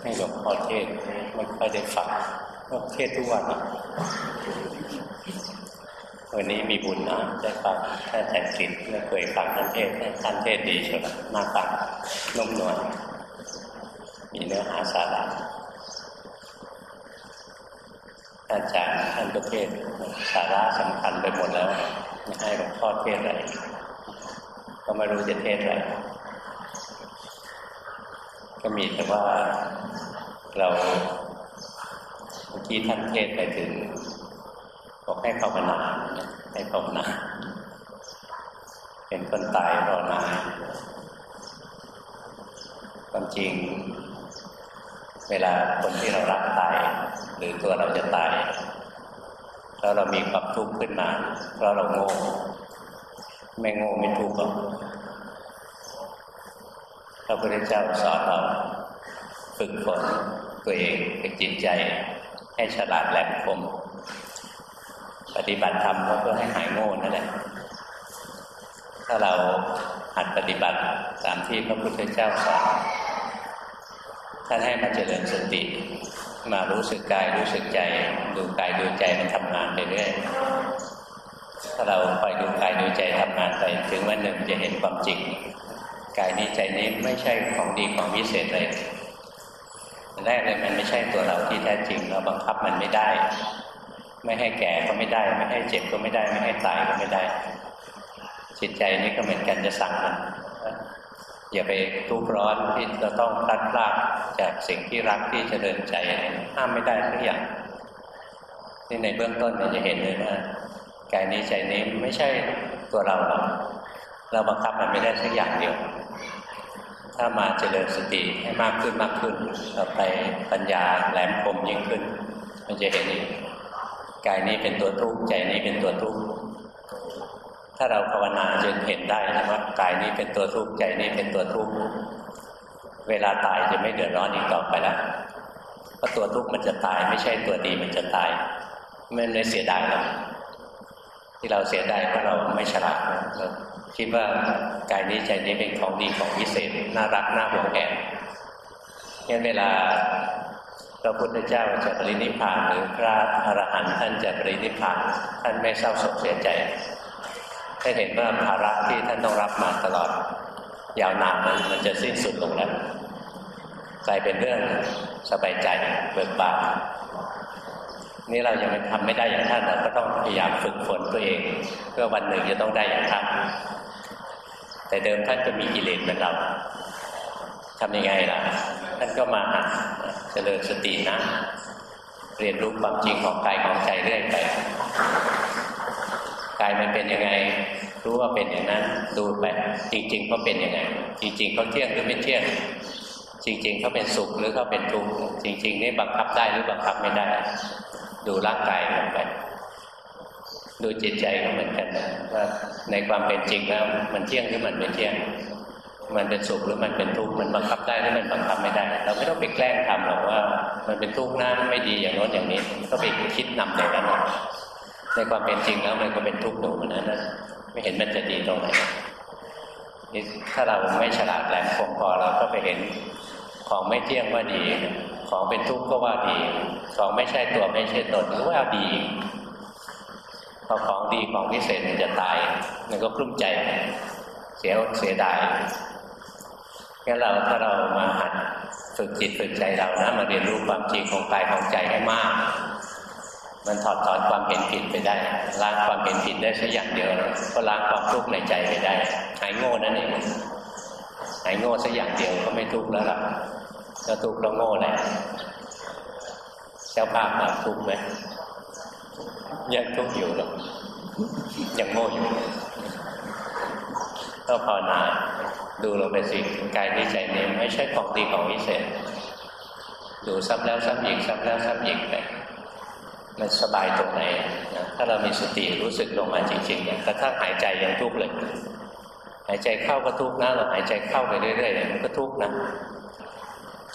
ให้หลวงพ่อเทศไม่ค่อยได้ฟังก็เทศทุกวันวันนี้มีบุญนะได้ฟังท่านแต่จิตไม่เคยฟังท่านเทศท่านเทศดีสุดน่าฟังนุ่มนวลมีเนื้อหาสาระอาจารย์ท่านก็เทศสาระสำคัญไปหมดแล้วให้หลวงพ่อเทศอะไรก็ไม่รู้จะเทศอะไร ก็มีแต่ว่าเราเมื่อกี้ท่านเทศไปถึงบอกให้ภาวนาให้ภาวนาเป็นคนตายรอนานความจริง เวลาคนที่เรารักตาย หรือตัวเราจะตายแล้วเรามีความทุกข์ขึ้นมาเพราะเราโง่ ไม่โง่ไม่ทุกข์หรอก พระพุทธเจ้าสอนเราฝึกฝนตัวเองเป็นจิตใจ ให้ฉลาดแหลมคม ปฏิบัติธรรมก็เพื่อให้หายโง่นั่นแหละถ้าเราหัดปฏิบัติตามที่พระพุทธเจ้าสอนท่านให้มาเจริญสติมารู้สึกกายรู้สึกใจ ดูกายดูใจมันทำงานไปเรื่อยถ้าเราคอยดูกายดูใจทำงานไป ถึงวันหนึ่งจะเห็นความจริง กายนี้ใจนี้ไม่ใช่ของดีของวิเศษเลยแรกเลยมันไม่ใช่ตัวเราที่แท้จริงเราบังคับมันไม่ได้ ไม่ให้แก่ก็ไม่ได้ ไม่ให้เจ็บก็ไม่ได้ ไม่ให้ตายก็ไม่ได้ จิตใจนี้ก็เหมือนกันจะสั่งมันอย่าไปทุกข์ร้อนที่จะต้องพลัดพรากจากสิ่งที่รักที่เจริญใจห้ามไม่ได้ทุกอย่างที่ในเบื้องต้นเราจะเห็นเลยนะกายนี้ใจนี้ไม่ใช่ตัวเราหรอก เราบังคับมันไม่ได้สักอย่างเดียว ถ้ามาเจริญสติให้มากขึ้นมากขึ้นต่อไปปัญญาแหลมคมยิ่งขึ้น มันจะเห็นอีกกายนี้เป็นตัวทุกข์ใจนี้เป็นตัวทุกข์ถ้าเราภาวนาจนเห็นได้นะว่ากายนี้เป็นตัวทุกข์ใจนี้เป็นตัวทุกข์เวลาตายจะไม่เดือดร้อนอีกต่อไปแล้วเพราะตัวทุกข์มันจะตาย ไม่ใช่ตัวดีมันจะตายไม่เลยเสียดายหรอกที่เราเสียดายเพราะเราไม่ฉลาดเรา คิดว่ากายนี้ใจนี้เป็นของดีของพิเศษ น่ารักน่าหวงแหนงั้นเวลาพระพุทธเจ้าจะปรินิพพานหรือพระอรหันต์ท่านจะปรินิพพานท่านไม่เศร้าโศกเสียใจท่านเห็นว่าภาระที่ท่านต้องรับมาตลอด ยาวนานนั้นมันจะสิ้นสุดลงแล้วกลายเป็นเรื่องสบายใจเบิกบานนี่เรายังทำไม่ได้อย่างท่านเราก็ต้องพยายามฝึกฝนตัวเอง เพื่อวันหนึ่งจะต้องได้อย่างท่าน แต่เดิมท่านก็มีกิเลสเหมือนเราทำยังไงล่ะ ท่านก็มาหัดเจริญสตินะ เรียนรู้ความจริงของกายของใจเรื่อยไปกายมันเป็นยังไง รู้ว่าเป็นอย่างนั้น ดูไป จริงๆเขาเป็นยังไง จริงๆเขาเที่ยงหรือไม่เที่ยง จริงๆเขาเป็นสุขหรือเขาเป็นทุกข์ จริง ๆ นี่บังคับได้หรือบังคับไม่ได้ ดูร่างกายลงไป ดูจิตใจก็เหมือนกันนะว่าในความเป็นจริงแล้ว มันเที่ยงหรือมันไม่เที่ยง มันเป็นสุขหรือมันเป็นทุกข์มันบังคับได้หรือมันบังคับไม่ได้ เราไม่ต้องไปแกล้งทำหรอกว่า มันเป็นทุกข์นะไม่ดีอย่างโน้นอย่างนี้ก็ไปคิดนำในนั้นในความเป็นจริงแล้วมันก็เป็นทุกข์อยู่นั้นไม่เห็นมันจะดีตรงไหนนี่ถ้าเราไม่ฉลาดแหลมคมพอเราก็ไปเห็นของไม่เที่ยงว่าดี ของเป็นทุกข์ก็ว่าดี ของไม่ใช่ตัวไม่ใช่ตนก็ว่าดี พอของดีของพิเศษมันจะตาย มันก็กลุ้มใจ เสียเสียดายงั้นเราถ้าเรามาหัดฝึกจิตฝึกใจเรานะมาเรียนรู้ความจริงของกายของใจให้มาก มันถอดถอนความเห็นผิดไปได้ล้างความเห็นผิดได้สักอย่างเดียวก็ล้างความทุกข์ในใจไปได้หายโง่นั่นเองหายโง่สักอย่างเดียวก็ไม่ทุกข์แล้วล่ะก็ทุกข์ก็โง่แหละเจ้าภาพมาทุกข์ไหม ยังทุกข์อยู่หรอกยังโง่อยู่ก็ภาวนาดูลงไปสิกายนี้ใจนี้ไม่ใช่ของดีของวิเศษ ดูซ้ำแล้วซ้ำอีกซ้ำแล้วซ้ำอีกไปมันสบายตรงไหนนะถ้าเรามีสติรู้สึกลงมาจริงๆเนี่ยกระทั่งหายใจยังทุกข์เลย หายใจเข้าก็ทุกข์นะเราหายใจเข้าไปเรื่อยๆมันก็ทุกข์นะ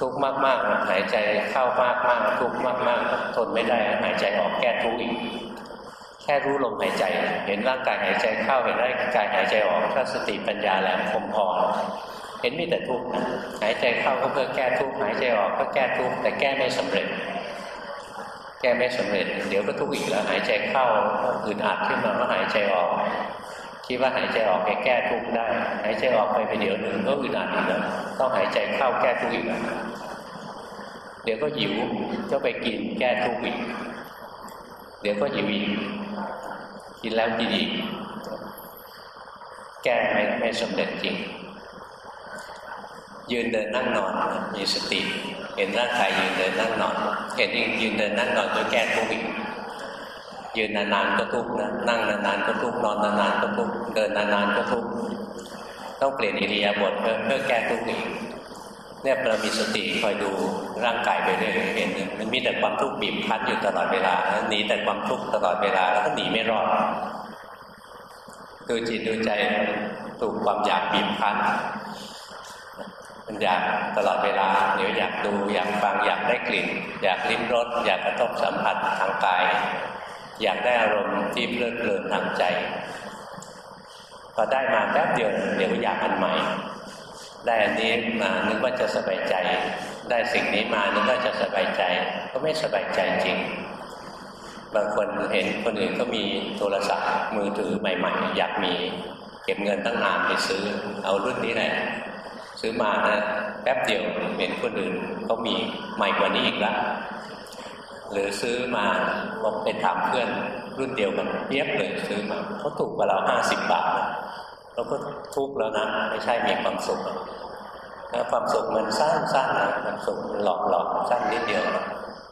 ทุกข์มากๆหายใจเข้ามากๆทุกข์มากๆทนไม่ได้หายใจออกแก้ทุกข์อีกแค่รู้ลมหายใจ เห็นร่างกายหายใจเข้าเห็นร่างกายหายใจออกถ้าสติปัญญาแหลมคมพอเห็นมีแต่ทุกข์หายใจเข้าก็เพื่อแก้ทุกข์หายใจออกก็แก้ทุกข์แต่แก้ไม่สำเร็จ แก้ไม่สำเร็จ เดี๋ยวก็ทุกข์อีกแล้วหายใจเข้าก็อึดอัดขึ้นมาก็หายใจออก คิดว่าหายใจออกไปแก้ทุกข์ได้ หายใจออกไปไปเดี๋ยวหนึ่งก็อึดอัดอีกแล้วต้องหายใจเข้าแก้ทุกข์อีกเดี๋ยวก็หิวก็ไปกินแก้ทุกข์อีก เดี๋ยวก็หิวอีกกินแล้วกินอีก แก้ไม่ไม่สำเร็จจริง ยืนเดินนั่งนอนมีสติ เห็นร่างกายยืนเดินนั่งนอน เห็นอีกยืนเดินนั่งนอนก็แก้ทุกข์อีก ยืนนานๆก็ทุกข์นะนั่งนานๆก็ทุกข์นอนนานๆก็ทุกข์เดินนานๆก็ทุกข์ต้องเปลี่ยนอิริยาบถเพื่อเพื่อแก้ทุกข์อีกเนี่ยเรามีสติคอยดูร่างกายไปเรื่อยๆเห็นมันมีแต่ความทุกข์บีบคั้นอยู่ตลอดเวลาหนีแต่ความทุกข์ตลอดเวลาแล้วก็หนีไม่รอดดูจิตดูใจถูกความอยากบีบคั้นมันอยากตลอดเวลาเดี๋ยวอยากดูอยากฟังอยากได้กลิ่น อยากลิ้มรสอยากกระทบสัมผัสทางกาย อยากได้อารมณ์ที่เพลิดเพลินทางใจพอได้มาแป๊บเดียวเดี๋ยวอยากอันใหม่ ได้อันนี้มานึกว่าจะสบายใจ ได้สิ่งนี้มานึกว่าจะสบายใจ ก็ไม่สบายใจจริง บางคนเห็นคนอื่นก็มีโทรศัพท์มือถือใหม่ๆ อยากมีเก็บเงินตั้งนานไปซื้อ เอารุ่นนี้แหละซื้อมานะแป๊บเดียวเห็นคนอื่นเขามีใหม่กว่านี้อีกแล้ว หรือซื้อมาบอกไปถามเพื่อนรุ่นเดียวกันเปียบเลยซื้อมาเขาถูกกว่าเราห้าสิบบาทเราก็ทุกข์แล้วนะไม่ใช่มีความสุขแล้วความสุขมันสั้นๆนะความสุขมันหลอกๆสั้นนิดเดียว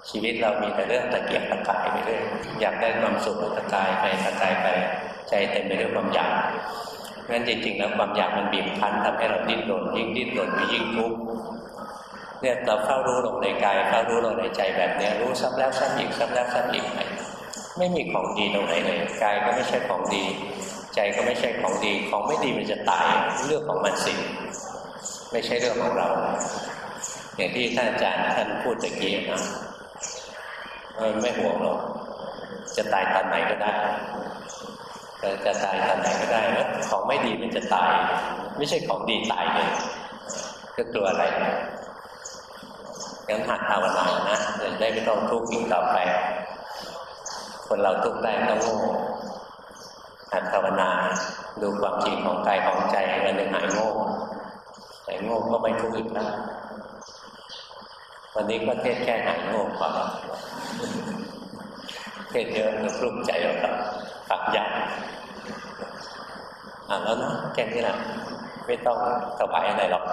ชีวิตเรามีแต่เรื่องตะเกียกตะกายไปเรื่อยอยากได้ความสุขตะกายไปตะกายไปใจเต็มไปด้วยความอยากงั้นจริงๆแล้วความอยากมันบีบคั้นทำให้เราดิ้นรนยิ่งดิ้นรนยิ่งทุกข์ เนี่ยเราเข้ารู้ลงในกายเข้ารู้ลงในใจแบบนี้รู้ซ้ำแล้วซ้ำอีกซ้ำแล้วซ้ำอีกไปไม่มีของดีตรงไหนเลยกายก็ไม่ใช่ของดี ใจก็ไม่ใช่ของดีของไม่ดีมันจะตายเรื่องของมันสิไม่ใช่เรื่องของเรา อย่างที่ท่านอาจารย์ท่านพูดตะกี้นะไม่ห่วงหรอกจะตายตอนไหนก็ได้จะตายตอนไหนก็ได้แล้วของไม่ดีมันจะตาย ไม่ใช่ของดีตายเลยก็กลัวอะไร งั้นหัดภาวนานะจะได้ไม่ต้องทุกข์อีกต่อไป คนเราทุกข์ได้ต้องโง่หัดภาวนาดูความจริงของกายของใจมันหนึ่งหายโง่หายโง่ก็ไม่ทุกข์อีกแล้ววันนี้ก็เทศแค่หายโง่พอเทศเยอะก็กลุ้มใจเราครับฝักใหญ่อ่าแล้วนะแค่นี้แหละไม่ต้องถวายอะไรหรอก